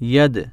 yedi.